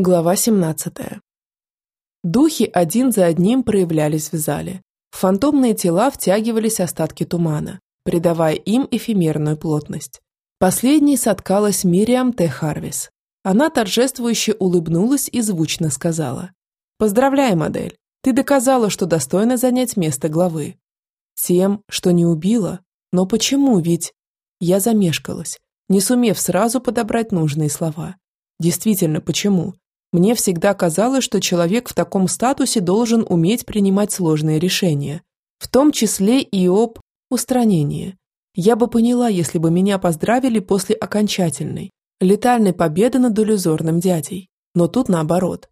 Глава 17. Духи один за одним проявлялись в зале. Фантомные тела втягивались остатки тумана, придавая им эфемерную плотность. Последней соткалась Мириам Т. Харвис. Она торжествующе улыбнулась и звучно сказала. «Поздравляю, модель. Ты доказала, что достойна занять место главы. Тем, что не убила. Но почему ведь...» Я замешкалась, не сумев сразу подобрать нужные слова. Действительно, почему? Мне всегда казалось, что человек в таком статусе должен уметь принимать сложные решения, в том числе и об устранении. Я бы поняла, если бы меня поздравили после окончательной, летальной победы над иллюзорным дядей. Но тут наоборот.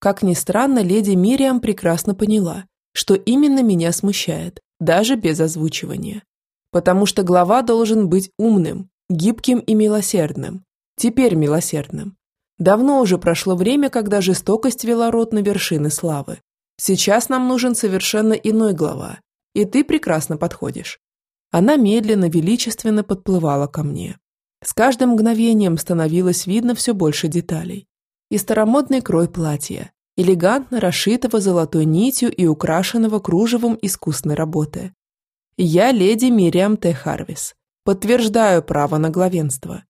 Как ни странно, леди Мириам прекрасно поняла, что именно меня смущает, даже без озвучивания. Потому что глава должен быть умным, гибким и милосердным. Теперь милосердным. Давно уже прошло время, когда жестокость вела род на вершины славы. Сейчас нам нужен совершенно иной глава, и ты прекрасно подходишь. Она медленно, величественно подплывала ко мне. С каждым мгновением становилось видно все больше деталей. И старомодный крой платья, элегантно расшитого золотой нитью и украшенного кружевом искусной работы. Я леди Мириам Т. Харвис. Подтверждаю право на главенство.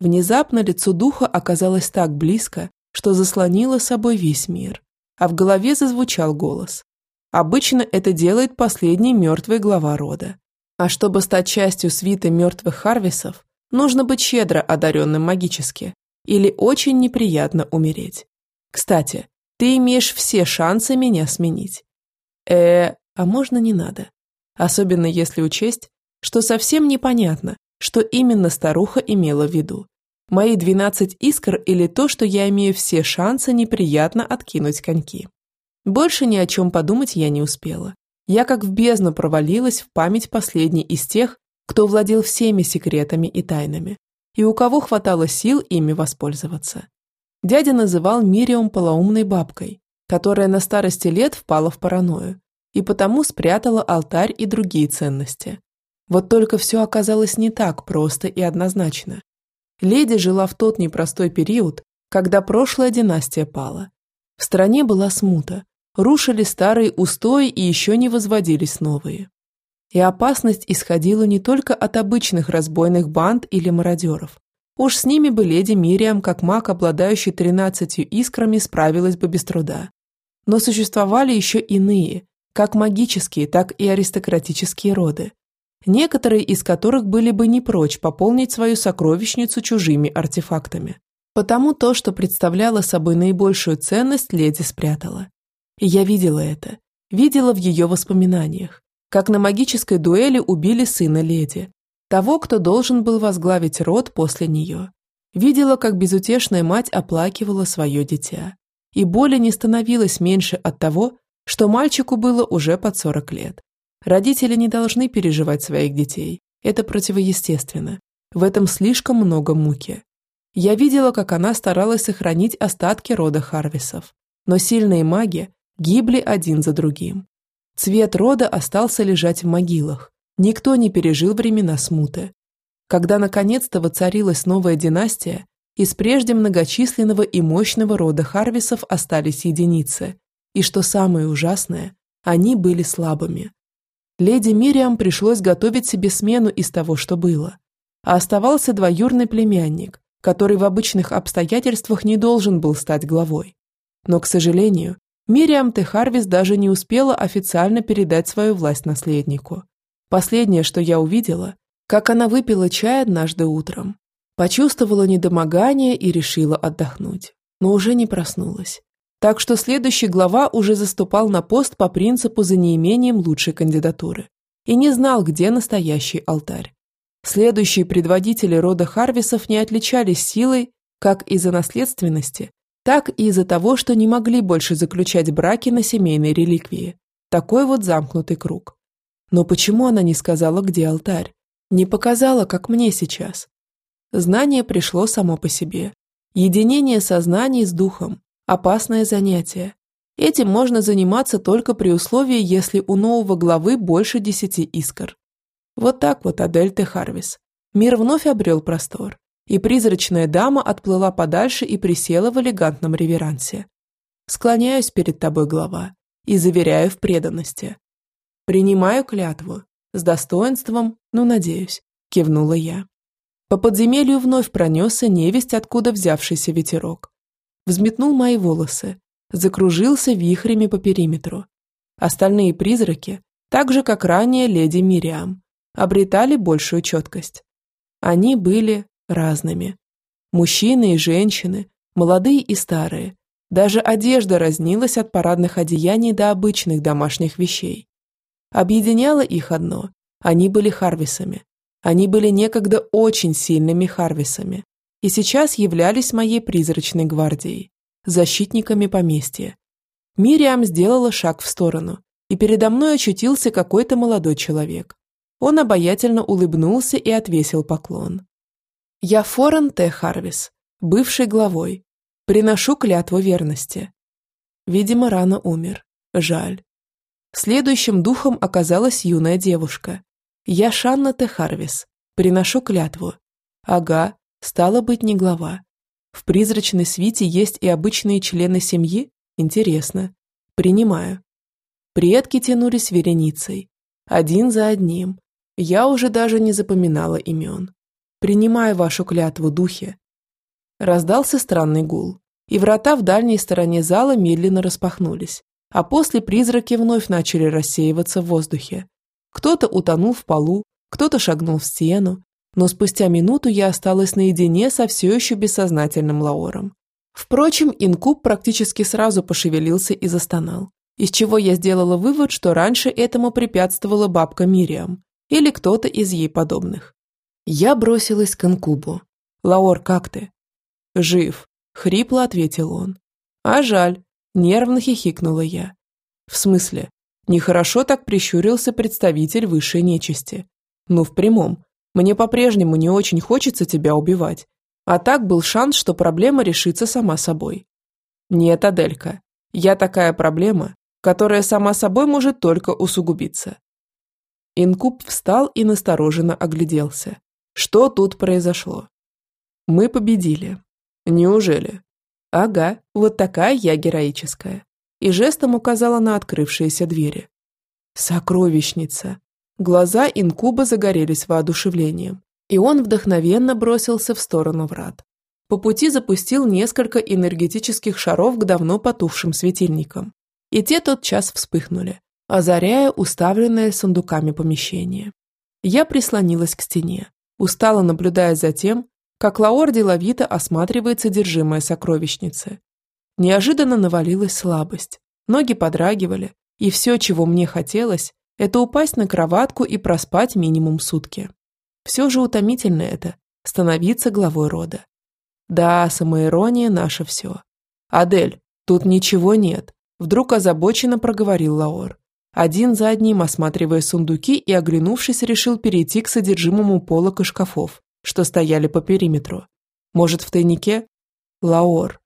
Внезапно лицо духа оказалось так близко, что заслонило собой весь мир, а в голове зазвучал голос. Обычно это делает последний мертвый глава рода. А чтобы стать частью свиты мертвых Харвисов, нужно быть щедро одаренным магически или очень неприятно умереть. Кстати, ты имеешь все шансы меня сменить. Э, а можно не надо. Особенно если учесть, что совсем непонятно, что именно старуха имела в виду. Мои двенадцать искр или то, что я имею все шансы неприятно откинуть коньки. Больше ни о чем подумать я не успела. Я как в бездну провалилась в память последней из тех, кто владел всеми секретами и тайнами, и у кого хватало сил ими воспользоваться. Дядя называл Мириум полоумной бабкой, которая на старости лет впала в паранойю и потому спрятала алтарь и другие ценности. Вот только все оказалось не так просто и однозначно. Леди жила в тот непростой период, когда прошлая династия пала. В стране была смута, рушили старые устои и еще не возводились новые. И опасность исходила не только от обычных разбойных банд или мародеров. Уж с ними бы леди Мириам, как маг, обладающий тринадцатью искрами, справилась бы без труда. Но существовали еще иные, как магические, так и аристократические роды, некоторые из которых были бы не прочь пополнить свою сокровищницу чужими артефактами. Потому то, что представляло собой наибольшую ценность, леди спрятала. И я видела это, видела в ее воспоминаниях, как на магической дуэли убили сына леди, того, кто должен был возглавить род после нее. Видела, как безутешная мать оплакивала свое дитя. И боли не становилось меньше от того, что мальчику было уже под 40 лет. Родители не должны переживать своих детей. Это противоестественно. В этом слишком много муки. Я видела, как она старалась сохранить остатки рода Харвисов. Но сильные маги гибли один за другим. Цвет рода остался лежать в могилах. Никто не пережил времена смуты. Когда наконец-то воцарилась новая династия, из прежде многочисленного и мощного рода Харвисов остались единицы. И что самое ужасное, они были слабыми. Леди Мириам пришлось готовить себе смену из того, что было. А оставался двоюрный племянник, который в обычных обстоятельствах не должен был стать главой. Но, к сожалению, Мириам Техарвис даже не успела официально передать свою власть наследнику. Последнее, что я увидела, как она выпила чай однажды утром. Почувствовала недомогание и решила отдохнуть, но уже не проснулась. Так что следующий глава уже заступал на пост по принципу за неимением лучшей кандидатуры и не знал, где настоящий алтарь. Следующие предводители рода Харвисов не отличались силой как из-за наследственности, так и из-за того, что не могли больше заключать браки на семейной реликвии. Такой вот замкнутый круг. Но почему она не сказала, где алтарь? Не показала, как мне сейчас. Знание пришло само по себе. Единение сознаний с духом, Опасное занятие. Этим можно заниматься только при условии, если у нового главы больше десяти искр. Вот так вот Адель Харвис. Мир вновь обрел простор. и призрачная дама отплыла подальше и присела в элегантном реверансе. «Склоняюсь перед тобой, глава, и заверяю в преданности. Принимаю клятву, с достоинством, ну, надеюсь», – кивнула я. По подземелью вновь пронесся невесть, откуда взявшийся ветерок. Взметнул мои волосы, закружился вихрями по периметру. Остальные призраки, так же, как ранее леди Мириам, обретали большую четкость. Они были разными. Мужчины и женщины, молодые и старые. Даже одежда разнилась от парадных одеяний до обычных домашних вещей. Объединяло их одно – они были Харвисами. Они были некогда очень сильными Харвисами и сейчас являлись моей призрачной гвардией, защитниками поместья. Мириам сделала шаг в сторону, и передо мной очутился какой-то молодой человек. Он обаятельно улыбнулся и отвесил поклон. «Я Форен Т. Харвис, бывший главой. Приношу клятву верности». Видимо, рано умер. Жаль. Следующим духом оказалась юная девушка. Я Шанна Т. Харвис. Приношу клятву. Ага, стало быть, не глава. В призрачной свите есть и обычные члены семьи? Интересно. Принимаю. Предки тянулись вереницей. Один за одним. Я уже даже не запоминала имен. Принимаю вашу клятву, духи. Раздался странный гул, и врата в дальней стороне зала медленно распахнулись, а после призраки вновь начали рассеиваться в воздухе. Кто-то утонул в полу, кто-то шагнул в стену, но спустя минуту я осталась наедине со все еще бессознательным Лаором. Впрочем, инкуб практически сразу пошевелился и застонал, из чего я сделала вывод, что раньше этому препятствовала бабка Мириам или кто-то из ей подобных. Я бросилась к инкубу. «Лаор, как ты?» «Жив», — хрипло ответил он. «А жаль», — нервно хихикнула я. «В смысле?» Нехорошо так прищурился представитель высшей нечисти. «Ну, в прямом. Мне по-прежнему не очень хочется тебя убивать. А так был шанс, что проблема решится сама собой. Нет, Аделька, я такая проблема, которая сама собой может только усугубиться. Инкуб встал и настороженно огляделся. Что тут произошло? Мы победили. Неужели? Ага, вот такая я героическая. И жестом указала на открывшиеся двери. Сокровищница. Глаза инкуба загорелись воодушевлением, и он вдохновенно бросился в сторону врат. По пути запустил несколько энергетических шаров к давно потухшим светильникам, и те тотчас вспыхнули, озаряя уставленное сундуками помещение. Я прислонилась к стене, устало наблюдая за тем, как Лаор деловито осматривает содержимое сокровищницы. Неожиданно навалилась слабость, ноги подрагивали, и все, чего мне хотелось, это упасть на кроватку и проспать минимум сутки. Все же утомительно это – становиться главой рода. Да, самоирония – наше все. «Адель, тут ничего нет», – вдруг озабоченно проговорил Лаор. Один за одним осматривая сундуки и, оглянувшись, решил перейти к содержимому полок и шкафов, что стояли по периметру. Может, в тайнике? Лаор.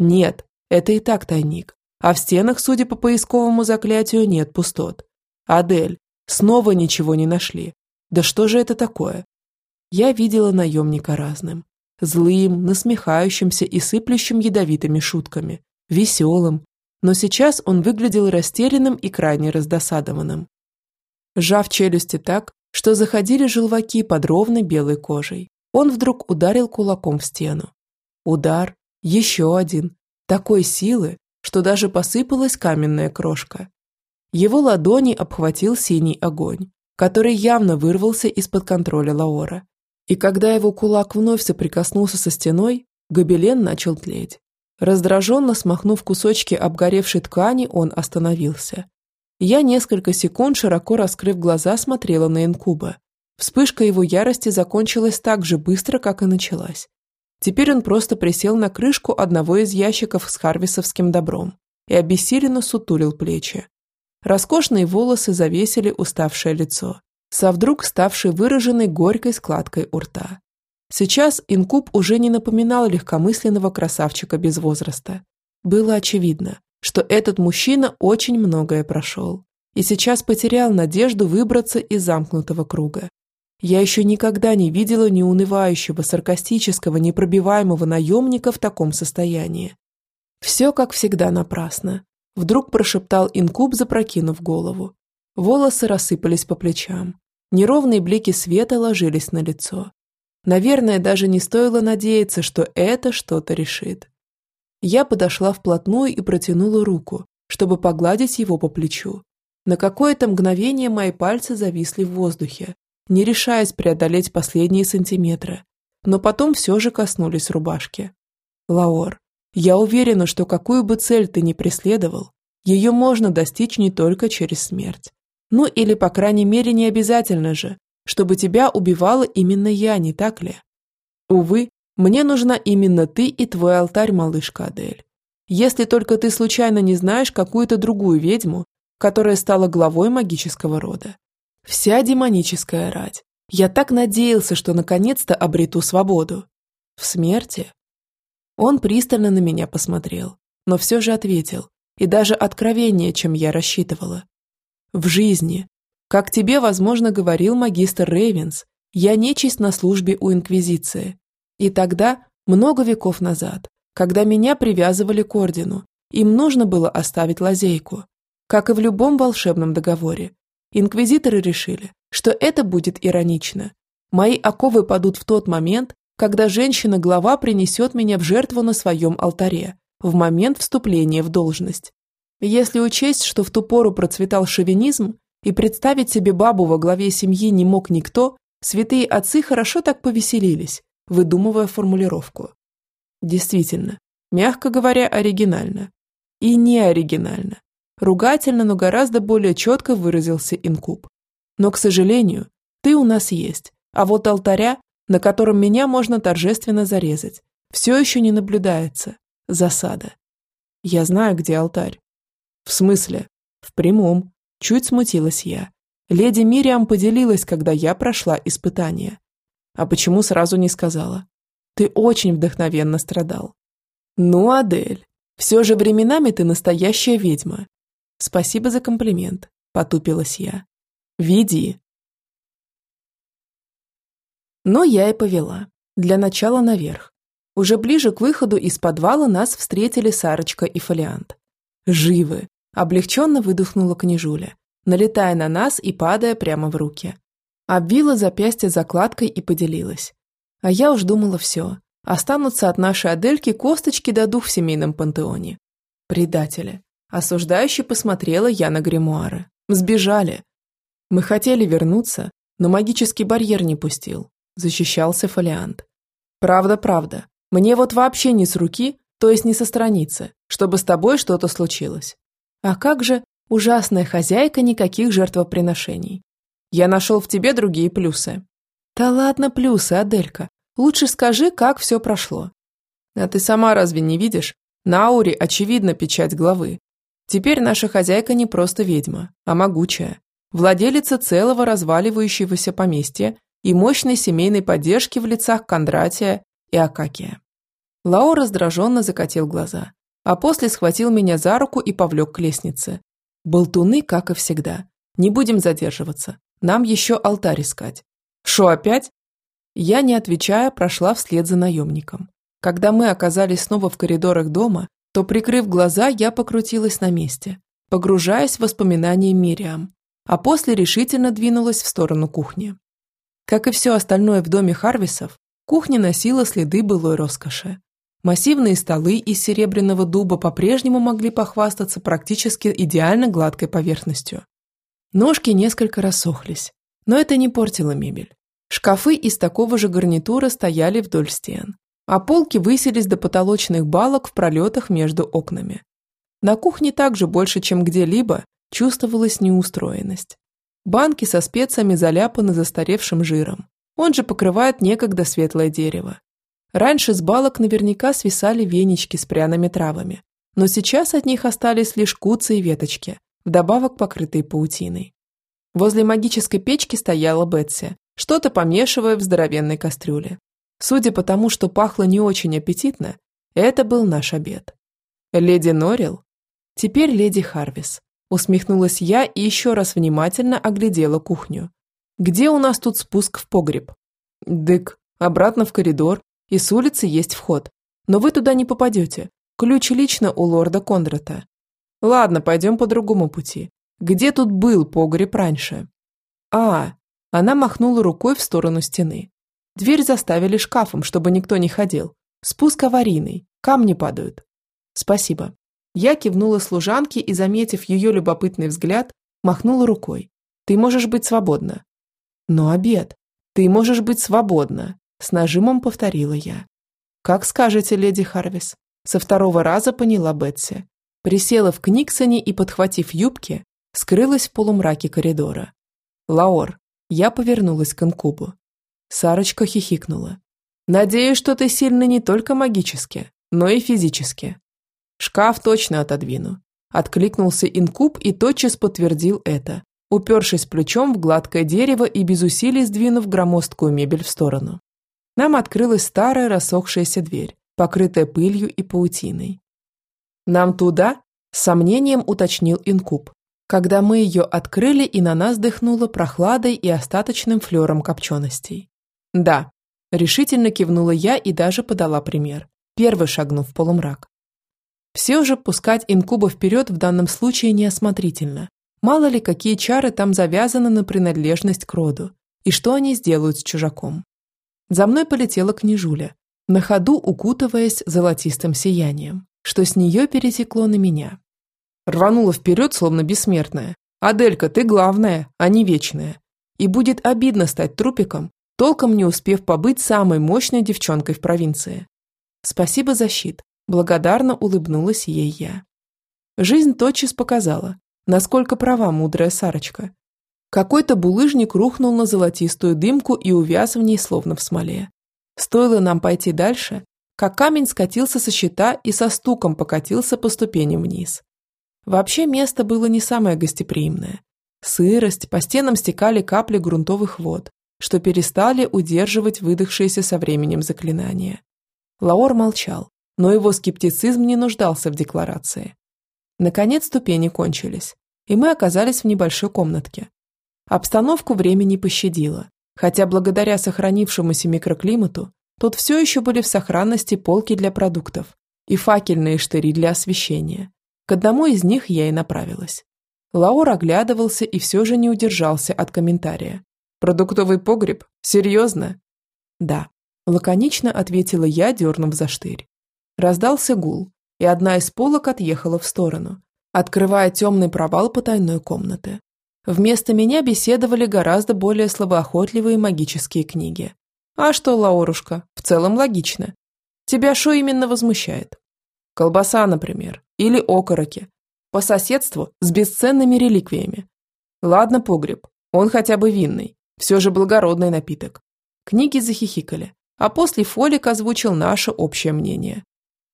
Нет, это и так тайник. А в стенах, судя по поисковому заклятию, нет пустот. Адель, снова ничего не нашли. Да что же это такое? Я видела наемника разным. Злым, насмехающимся и сыплющим ядовитыми шутками. Веселым. Но сейчас он выглядел растерянным и крайне раздосадованным. Сжав челюсти так, что заходили желваки под ровной белой кожей, он вдруг ударил кулаком в стену. Удар, еще один, такой силы, что даже посыпалась каменная крошка. Его ладони обхватил синий огонь, который явно вырвался из-под контроля Лаора. И когда его кулак вновь соприкоснулся со стеной, гобелен начал тлеть. Раздраженно смахнув кусочки обгоревшей ткани, он остановился. Я несколько секунд, широко раскрыв глаза, смотрела на инкуба. Вспышка его ярости закончилась так же быстро, как и началась. Теперь он просто присел на крышку одного из ящиков с харвисовским добром и обессиленно сутулил плечи. Роскошные волосы завесили уставшее лицо, со вдруг ставшей выраженной горькой складкой у рта. Сейчас инкуб уже не напоминал легкомысленного красавчика без возраста. Было очевидно, что этот мужчина очень многое прошел и сейчас потерял надежду выбраться из замкнутого круга. Я еще никогда не видела неунывающего, саркастического, непробиваемого наемника в таком состоянии. Все, как всегда, напрасно. Вдруг прошептал инкуб, запрокинув голову. Волосы рассыпались по плечам. Неровные блики света ложились на лицо. Наверное, даже не стоило надеяться, что это что-то решит. Я подошла вплотную и протянула руку, чтобы погладить его по плечу. На какое-то мгновение мои пальцы зависли в воздухе, не решаясь преодолеть последние сантиметры, но потом все же коснулись рубашки. Лаор, я уверена, что какую бы цель ты ни преследовал, ее можно достичь не только через смерть. Ну или, по крайней мере, не обязательно же, чтобы тебя убивала именно я, не так ли? Увы, мне нужна именно ты и твой алтарь, малышка Адель. Если только ты случайно не знаешь какую-то другую ведьму, которая стала главой магического рода. Вся демоническая рать. Я так надеялся, что наконец-то обрету свободу. В смерти? Он пристально на меня посмотрел, но все же ответил, и даже откровеннее, чем я рассчитывала. В жизни. Как тебе, возможно, говорил магистр Рейвенс, я нечисть на службе у Инквизиции. И тогда, много веков назад, когда меня привязывали к ордену, им нужно было оставить лазейку. Как и в любом волшебном договоре, Инквизиторы решили, что это будет иронично. Мои оковы падут в тот момент, когда женщина-глава принесет меня в жертву на своем алтаре, в момент вступления в должность. Если учесть, что в ту пору процветал шовинизм, и представить себе бабу во главе семьи не мог никто, святые отцы хорошо так повеселились, выдумывая формулировку. Действительно, мягко говоря, оригинально. И не оригинально. Ругательно, но гораздо более четко выразился инкуб. Но, к сожалению, ты у нас есть, а вот алтаря, на котором меня можно торжественно зарезать, все еще не наблюдается. Засада. Я знаю, где алтарь. В смысле? В прямом. Чуть смутилась я. Леди Мириам поделилась, когда я прошла испытание. А почему сразу не сказала? Ты очень вдохновенно страдал. Ну, Адель, все же временами ты настоящая ведьма, Спасибо за комплимент, потупилась я. Веди. Но я и повела. Для начала наверх. Уже ближе к выходу из подвала нас встретили Сарочка и Фолиант. Живы! Облегченно выдохнула княжуля, налетая на нас и падая прямо в руки. Обвила запястье закладкой и поделилась. А я уж думала все. Останутся от нашей Адельки косточки до дух в семейном пантеоне. Предатели. Осуждающе посмотрела я на гримуары. Сбежали. Мы хотели вернуться, но магический барьер не пустил. Защищался фолиант. Правда, правда. Мне вот вообще не с руки, то есть не со страницы, чтобы с тобой что-то случилось. А как же ужасная хозяйка никаких жертвоприношений? Я нашел в тебе другие плюсы. Да ладно плюсы, Аделька. Лучше скажи, как все прошло. А ты сама разве не видишь? На ауре очевидно печать главы. Теперь наша хозяйка не просто ведьма, а могучая, владелица целого разваливающегося поместья и мощной семейной поддержки в лицах Кондратия и Акакия. Лао раздраженно закатил глаза, а после схватил меня за руку и повлек к лестнице. Болтуны, как и всегда. Не будем задерживаться. Нам еще алтарь искать. Шо опять? Я, не отвечая, прошла вслед за наемником. Когда мы оказались снова в коридорах дома, то, прикрыв глаза, я покрутилась на месте, погружаясь в воспоминания Мириам, а после решительно двинулась в сторону кухни. Как и все остальное в доме Харвисов, кухня носила следы былой роскоши. Массивные столы из серебряного дуба по-прежнему могли похвастаться практически идеально гладкой поверхностью. Ножки несколько рассохлись, но это не портило мебель. Шкафы из такого же гарнитура стояли вдоль стен, а полки высились до потолочных балок в пролетах между окнами. На кухне также больше, чем где-либо, чувствовалась неустроенность. Банки со специями заляпаны застаревшим жиром. Он же покрывает некогда светлое дерево. Раньше с балок наверняка свисали венички с пряными травами, но сейчас от них остались лишь куцы и веточки, вдобавок покрытые паутиной. Возле магической печки стояла Бетси, что-то помешивая в здоровенной кастрюле. Судя по тому, что пахло не очень аппетитно, это был наш обед. Леди Норрил? Теперь леди Харвис. Усмехнулась я и еще раз внимательно оглядела кухню. Где у нас тут спуск в погреб? Дык, обратно в коридор, и с улицы есть вход. Но вы туда не попадете. Ключ лично у лорда Кондрата. Ладно, пойдем по другому пути. Где тут был погреб раньше? А, она махнула рукой в сторону стены. Дверь заставили шкафом, чтобы никто не ходил. Спуск аварийный, камни падают. Спасибо. Я кивнула служанке и, заметив ее любопытный взгляд, махнула рукой. Ты можешь быть свободна. Но обед. Ты можешь быть свободна. С нажимом повторила я. Как скажете, леди Харвис. Со второго раза поняла Бетси. Присела в Книксоне и, подхватив юбки, скрылась в полумраке коридора. Лаор. Я повернулась к инкубу. Сарочка хихикнула. «Надеюсь, что ты сильна не только магически, но и физически». «Шкаф точно отодвину», – откликнулся инкуб и тотчас подтвердил это, упершись плечом в гладкое дерево и без усилий сдвинув громоздкую мебель в сторону. Нам открылась старая рассохшаяся дверь, покрытая пылью и паутиной. «Нам туда?» – с сомнением уточнил инкуб, когда мы ее открыли и на нас дыхнуло прохладой и остаточным флером копченостей. «Да», – решительно кивнула я и даже подала пример, первый шагнув в полумрак. Все же пускать инкуба вперед в данном случае неосмотрительно. Мало ли, какие чары там завязаны на принадлежность к роду, и что они сделают с чужаком. За мной полетела княжуля, на ходу укутываясь золотистым сиянием, что с нее перетекло на меня. Рванула вперед, словно бессмертная. «Аделька, ты главная, а не вечная. И будет обидно стать трупиком, толком не успев побыть самой мощной девчонкой в провинции. Спасибо за щит, благодарно улыбнулась ей я. Жизнь тотчас показала, насколько права мудрая Сарочка. Какой-то булыжник рухнул на золотистую дымку и увяз в ней словно в смоле. Стоило нам пойти дальше, как камень скатился со щита и со стуком покатился по ступеням вниз. Вообще место было не самое гостеприимное. Сырость, по стенам стекали капли грунтовых вод, что перестали удерживать выдохшиеся со временем заклинания. Лаор молчал, но его скептицизм не нуждался в декларации. Наконец ступени кончились, и мы оказались в небольшой комнатке. Обстановку время не пощадило, хотя благодаря сохранившемуся микроклимату тут все еще были в сохранности полки для продуктов и факельные штыри для освещения. К одному из них я и направилась. Лаур оглядывался и все же не удержался от комментария. «Продуктовый погреб? Серьезно?» «Да», – лаконично ответила я, дернув за штырь. Раздался гул, и одна из полок отъехала в сторону, открывая темный провал потайной комнаты. Вместо меня беседовали гораздо более слабоохотливые магические книги. А что, Лаурушка, в целом логично. Тебя что именно возмущает? Колбаса, например, или окороки. По соседству с бесценными реликвиями. Ладно, погреб, он хотя бы винный, все же благородный напиток. Книги захихикали, а после Фолик озвучил наше общее мнение.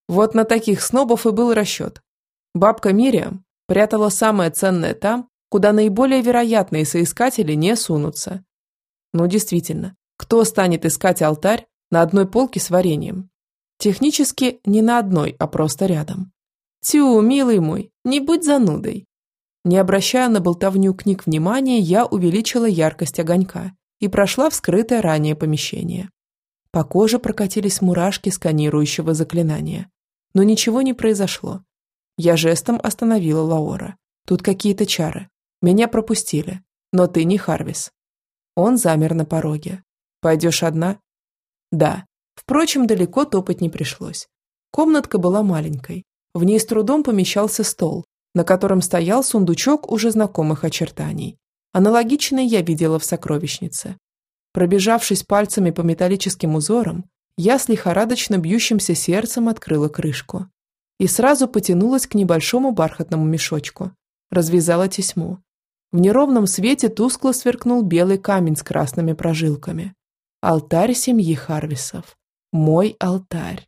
Вот на таких снобов и был расчет. Бабка Мириам прятала самое ценное там, куда наиболее вероятные соискатели не сунутся. Ну, действительно, кто станет искать алтарь на одной полке с вареньем? Технически не на одной, а просто рядом. Тю, милый мой, не будь занудой. Не обращая на болтовню книг внимания, я увеличила яркость огонька и прошла в скрытое ранее помещение. По коже прокатились мурашки сканирующего заклинания. Но ничего не произошло. Я жестом остановила Лаора. Тут какие-то чары. Меня пропустили. Но ты не Харвис. Он замер на пороге. Пойдешь одна? Да. Впрочем, далеко топать не пришлось. Комнатка была маленькой. В ней с трудом помещался стол, на котором стоял сундучок уже знакомых очертаний. Аналогичный я видела в сокровищнице. Пробежавшись пальцами по металлическим узорам, я с лихорадочно бьющимся сердцем открыла крышку и сразу потянулась к небольшому бархатному мешочку. Развязала тесьму. В неровном свете тускло сверкнул белый камень с красными прожилками. Алтарь семьи Харвисов. Мой алтарь.